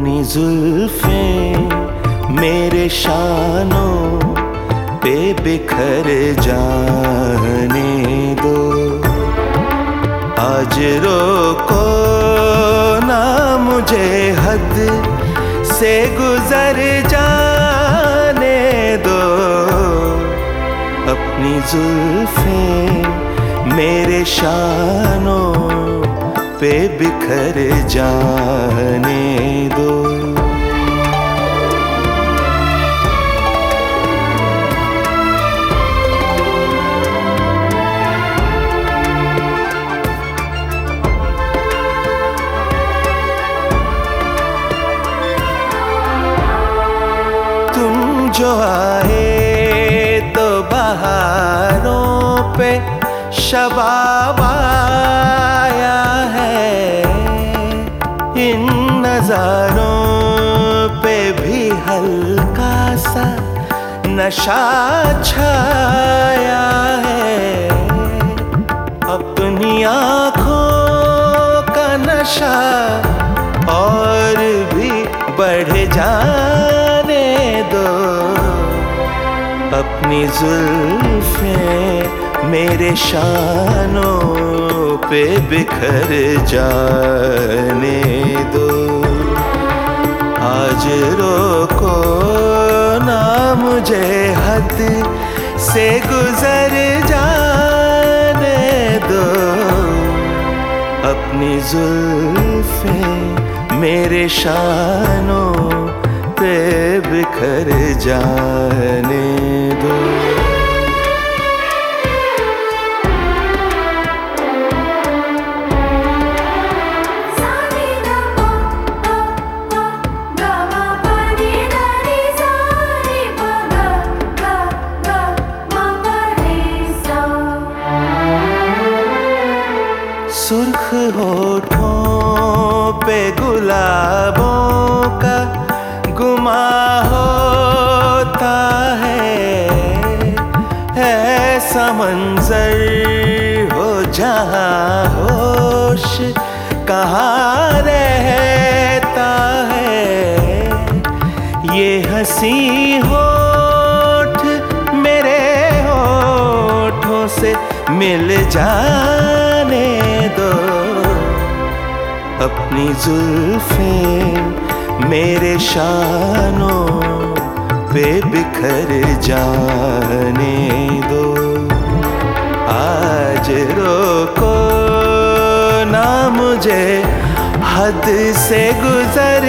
अपनी जुल्फे मेरे शानों पे बिखर जाने दो। आज रोको ना मुझे हद से गुजर जाने दो। अपनी जुल्फे मेरे शानों पे बिखर जाने दो। तुम जो आए तो बहारों पे शबाब इन नजारों पे भी हल्का सा नशा छाया है। अपनी आँखों का नशा और भी बढ़ जाने दो। अपनी जुल्फे मेरे शानों पे बिखर जाने दो। आज रोको ना मुझे हद से गुजर जाने दो। अपनी जुल्फे मेरे शानों पे बिखर जाने सुर्ख होठों पे गुलाबों का गुमा होता है, ऐसा मंजर हो जहाँ होश कहाँ रहता है। ये हँसी होठ मेरे होठों से मिल जाने अपनी जुल्फे मेरे शानों पे बिखर जाने दो। आज रोको ना मुझे हद से गुजर